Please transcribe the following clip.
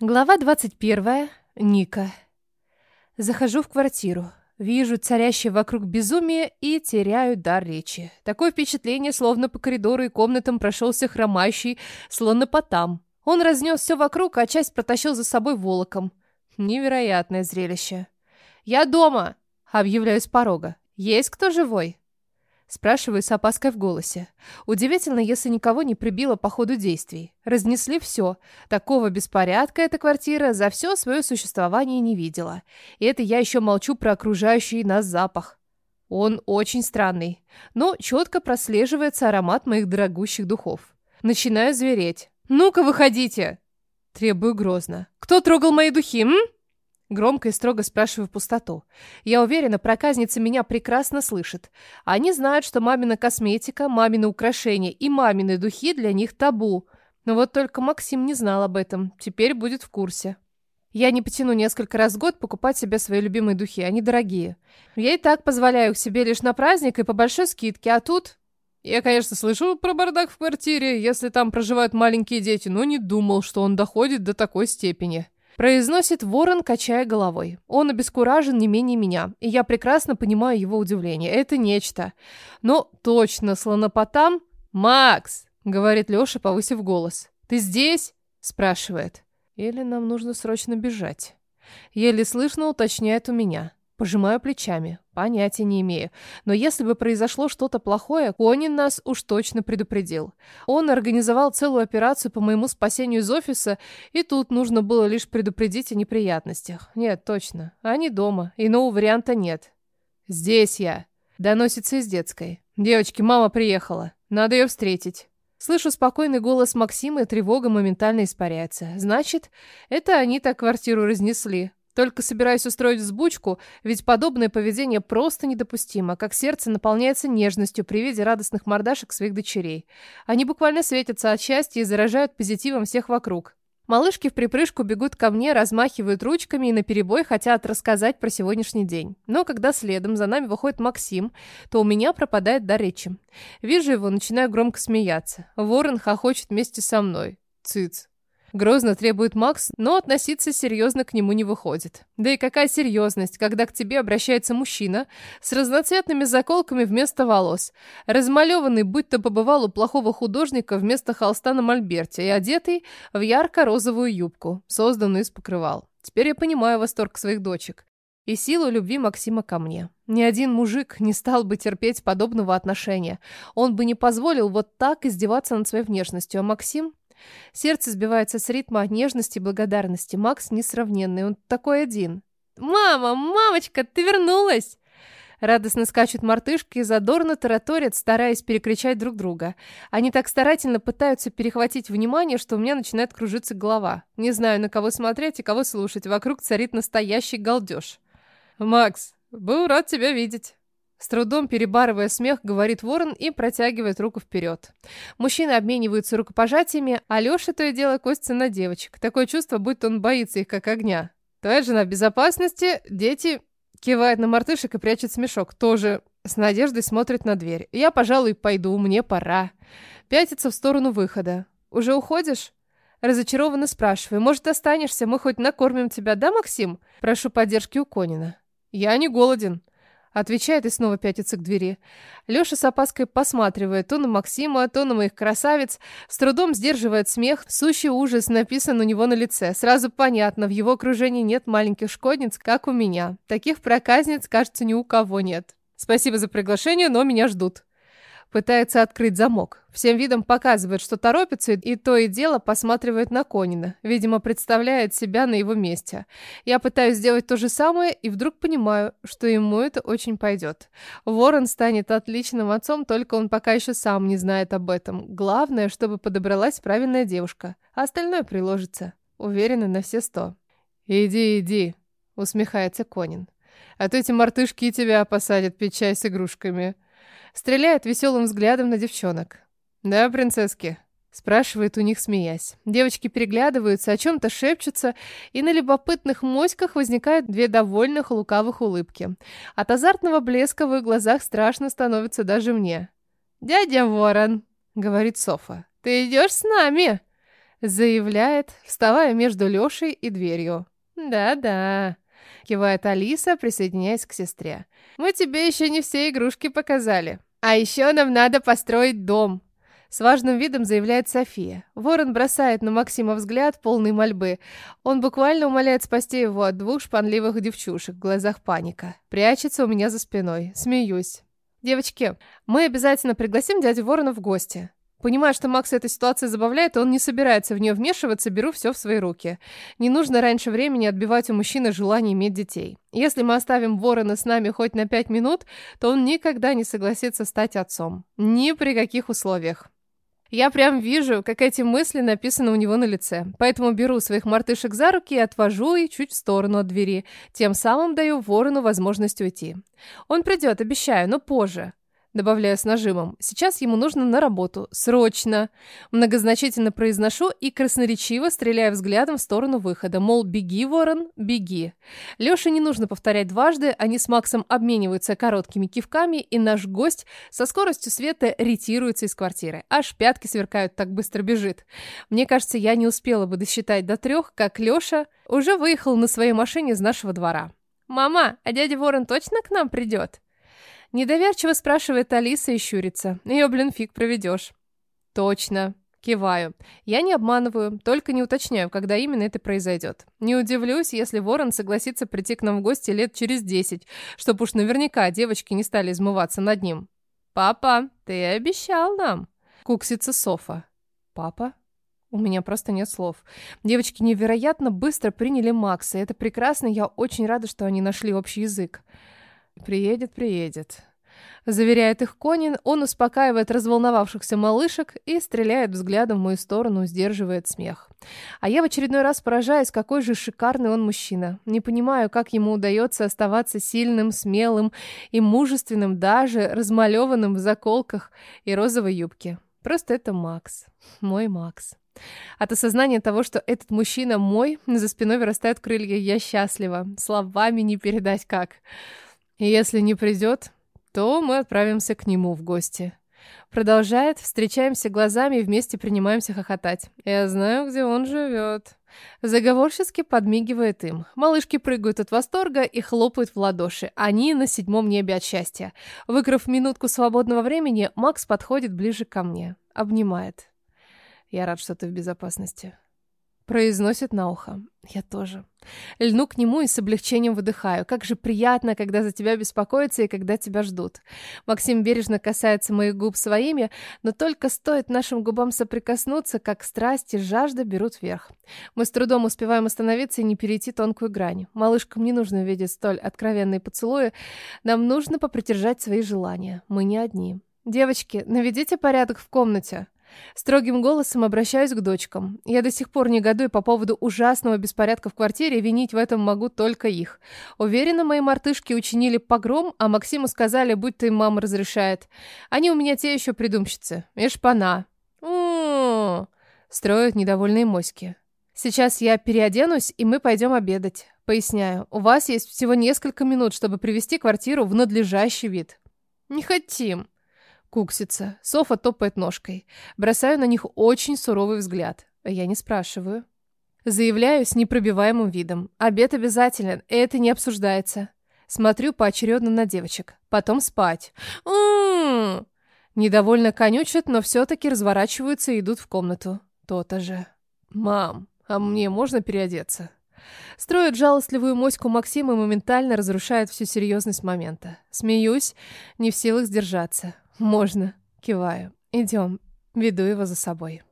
Глава 21. Ника. Захожу в квартиру. Вижу царящее вокруг безумие и теряю дар речи. Такое впечатление, словно по коридору и комнатам прошелся хромающий слонопотам. Он разнес все вокруг, а часть протащил за собой волоком. Невероятное зрелище. «Я дома!» — объявляю с порога. «Есть кто живой?» Спрашиваю с опаской в голосе. Удивительно, если никого не прибило по ходу действий. Разнесли все. Такого беспорядка эта квартира за все свое существование не видела. И это я еще молчу про окружающий нас запах. Он очень странный, но четко прослеживается аромат моих дорогущих духов. Начинаю звереть. «Ну-ка, выходите!» Требую грозно. «Кто трогал мои духи, м?» Громко и строго спрашиваю в пустоту. Я уверена, проказница меня прекрасно слышит. Они знают, что мамина косметика, мамины украшения и мамины духи для них табу. Но вот только Максим не знал об этом. Теперь будет в курсе. Я не потяну несколько раз в год покупать себе свои любимые духи. Они дорогие. Я и так позволяю их себе лишь на праздник и по большой скидке. А тут... Я, конечно, слышу про бардак в квартире, если там проживают маленькие дети, но не думал, что он доходит до такой степени. Произносит ворон, качая головой. Он обескуражен не менее меня, и я прекрасно понимаю его удивление. Это нечто. Но точно слонопотам... «Макс!» — говорит Леша, повысив голос. «Ты здесь?» — спрашивает. «Или нам нужно срочно бежать?» Еле слышно уточняет у меня. Пожимаю плечами. Понятия не имею. Но если бы произошло что-то плохое, Конин нас уж точно предупредил. Он организовал целую операцию по моему спасению из офиса, и тут нужно было лишь предупредить о неприятностях. Нет, точно. Они дома. Иного варианта нет. «Здесь я», — доносится из детской. «Девочки, мама приехала. Надо ее встретить». Слышу спокойный голос Максима, и тревога моментально испаряется. Значит, это они так квартиру разнесли. Только собираюсь устроить взбучку, ведь подобное поведение просто недопустимо, как сердце наполняется нежностью при виде радостных мордашек своих дочерей. Они буквально светятся от счастья и заражают позитивом всех вокруг. Малышки в припрыжку бегут ко мне, размахивают ручками и наперебой хотят рассказать про сегодняшний день. Но когда следом за нами выходит Максим, то у меня пропадает дар речи. Вижу его, начинаю громко смеяться. Ворон хохочет вместе со мной. Цыц. Грозно требует Макс, но относиться серьезно к нему не выходит. Да и какая серьезность, когда к тебе обращается мужчина с разноцветными заколками вместо волос, размалеванный, будь то побывал у плохого художника вместо холста на мольберте и одетый в ярко-розовую юбку, созданную из покрывал. Теперь я понимаю восторг своих дочек и силу любви Максима ко мне. Ни один мужик не стал бы терпеть подобного отношения. Он бы не позволил вот так издеваться над своей внешностью, а Максим Сердце сбивается с ритма от нежности и благодарности. Макс несравненный, он такой один. «Мама, мамочка, ты вернулась!» Радостно скачут мартышки и задорно тараторят, стараясь перекричать друг друга. Они так старательно пытаются перехватить внимание, что у меня начинает кружиться голова. Не знаю, на кого смотреть и кого слушать. Вокруг царит настоящий галдеж. «Макс, был рад тебя видеть». С трудом перебарывая смех, говорит ворон и протягивает руку вперед. Мужчины обмениваются рукопожатиями, а Леша то и дело косится на девочек. Такое чувство, будто он боится их как огня. Твоя жена в безопасности, дети... Кивает на мартышек и прячет смешок. Тоже с надеждой смотрит на дверь. Я, пожалуй, пойду, мне пора. Пятится в сторону выхода. Уже уходишь? Разочарованно спрашиваю. Может, останешься? Мы хоть накормим тебя, да, Максим? Прошу поддержки у Конина. Я не голоден. Отвечает и снова пятится к двери. Леша с опаской посматривает то на Максима, то на моих красавиц, с трудом сдерживает смех. Сущий ужас написан у него на лице. Сразу понятно, в его окружении нет маленьких шкодниц, как у меня. Таких проказниц, кажется, ни у кого нет. Спасибо за приглашение, но меня ждут. Пытается открыть замок. Всем видом показывает, что торопится, и то и дело посматривает на Конина. Видимо, представляет себя на его месте. Я пытаюсь сделать то же самое, и вдруг понимаю, что ему это очень пойдет. Ворон станет отличным отцом, только он пока еще сам не знает об этом. Главное, чтобы подобралась правильная девушка. Остальное приложится. Уверена на все сто. «Иди, иди», — усмехается Конин. «А то эти мартышки тебя посадят пить чай с игрушками». Стреляет веселым взглядом на девчонок. «Да, принцесски?» Спрашивает у них, смеясь. Девочки переглядываются, о чем-то шепчутся, и на любопытных моськах возникают две довольных лукавых улыбки. От азартного блеска в их глазах страшно становится даже мне. «Дядя Ворон», — говорит Софа, — «ты идешь с нами?» Заявляет, вставая между Лешей и дверью. Да-да. Кивает Алиса, присоединяясь к сестре. Мы тебе еще не все игрушки показали. А еще нам надо построить дом. С важным видом заявляет София. Ворон бросает на Максима взгляд, полный мольбы. Он буквально умоляет спасти его от двух шпанливых девчушек, в глазах паника. Прячется у меня за спиной. Смеюсь. Девочки, мы обязательно пригласим дядю Ворона в гости. Понимая, что Макса эта ситуация забавляет, он не собирается в нее вмешиваться, беру все в свои руки. Не нужно раньше времени отбивать у мужчины желание иметь детей. Если мы оставим Ворона с нами хоть на пять минут, то он никогда не согласится стать отцом. Ни при каких условиях. Я прям вижу, как эти мысли написаны у него на лице. Поэтому беру своих мартышек за руки и отвожу их чуть в сторону от двери. Тем самым даю ворону возможность уйти. Он придет, обещаю, но позже. Добавляю с нажимом. Сейчас ему нужно на работу. Срочно. Многозначительно произношу и красноречиво стреляю взглядом в сторону выхода. Мол, беги, ворон, беги. Леше не нужно повторять дважды. Они с Максом обмениваются короткими кивками, и наш гость со скоростью света ретируется из квартиры. Аж пятки сверкают, так быстро бежит. Мне кажется, я не успела бы досчитать до трех, как Леша уже выехал на своей машине из нашего двора. «Мама, а дядя Ворон точно к нам придет?» Недоверчиво спрашивает Алиса и щурится. Ее, блин, фиг проведешь. Точно. Киваю. Я не обманываю, только не уточняю, когда именно это произойдет. Не удивлюсь, если Ворон согласится прийти к нам в гости лет через десять, чтоб уж наверняка девочки не стали измываться над ним. «Папа, ты обещал нам!» Куксится Софа. «Папа?» У меня просто нет слов. Девочки невероятно быстро приняли Макса, это прекрасно, я очень рада, что они нашли общий язык. «Приедет, приедет», — заверяет их Конин. Он успокаивает разволновавшихся малышек и стреляет взглядом в мою сторону, сдерживает смех. А я в очередной раз поражаюсь, какой же шикарный он мужчина. Не понимаю, как ему удается оставаться сильным, смелым и мужественным, даже размалеванным в заколках и розовой юбке. Просто это Макс. Мой Макс. От осознания того, что этот мужчина мой, за спиной вырастают крылья. Я счастлива. Словами не передать как. Если не придет, то мы отправимся к нему в гости. Продолжает, встречаемся глазами и вместе принимаемся хохотать. Я знаю, где он живет. Заговорчески подмигивает им. Малышки прыгают от восторга и хлопают в ладоши. Они на седьмом небе от счастья. Выиграв минутку свободного времени, Макс подходит ближе ко мне. Обнимает. Я рад, что ты в безопасности. Произносит на ухо. Я тоже. Льну к нему и с облегчением выдыхаю. Как же приятно, когда за тебя беспокоятся и когда тебя ждут. Максим бережно касается моих губ своими, но только стоит нашим губам соприкоснуться, как страсть и жажда берут верх. Мы с трудом успеваем остановиться и не перейти тонкую грань. Малышкам не нужно видеть столь откровенные поцелуи. Нам нужно попридержать свои желания. Мы не одни. «Девочки, наведите порядок в комнате», Строгим голосом обращаюсь к дочкам. Я до сих пор негодую по поводу ужасного беспорядка в квартире, винить в этом могу только их. Уверена, мои мартышки учинили погром, а Максиму сказали, будь им мама разрешает. Они у меня те еще придумщицы. И шпана. у, -у строят недовольные моськи. Сейчас я переоденусь, и мы пойдем обедать. Поясняю, у вас есть всего несколько минут, чтобы привести квартиру в надлежащий вид. Не хотим. Куксится. Софа топает ножкой. Бросаю на них очень суровый взгляд. Я не спрашиваю. Заявляю с непробиваемым видом. Обед обязателен, это не обсуждается. Смотрю поочередно на девочек. Потом спать. М -м -м. Недовольно конючат, но все-таки разворачиваются и идут в комнату. То-то же. Мам, а мне можно переодеться? Строят жалостливую моську Максима и моментально разрушает всю серьезность момента. Смеюсь, не в силах сдержаться. «Можно», — киваю. «Идем». Веду его за собой.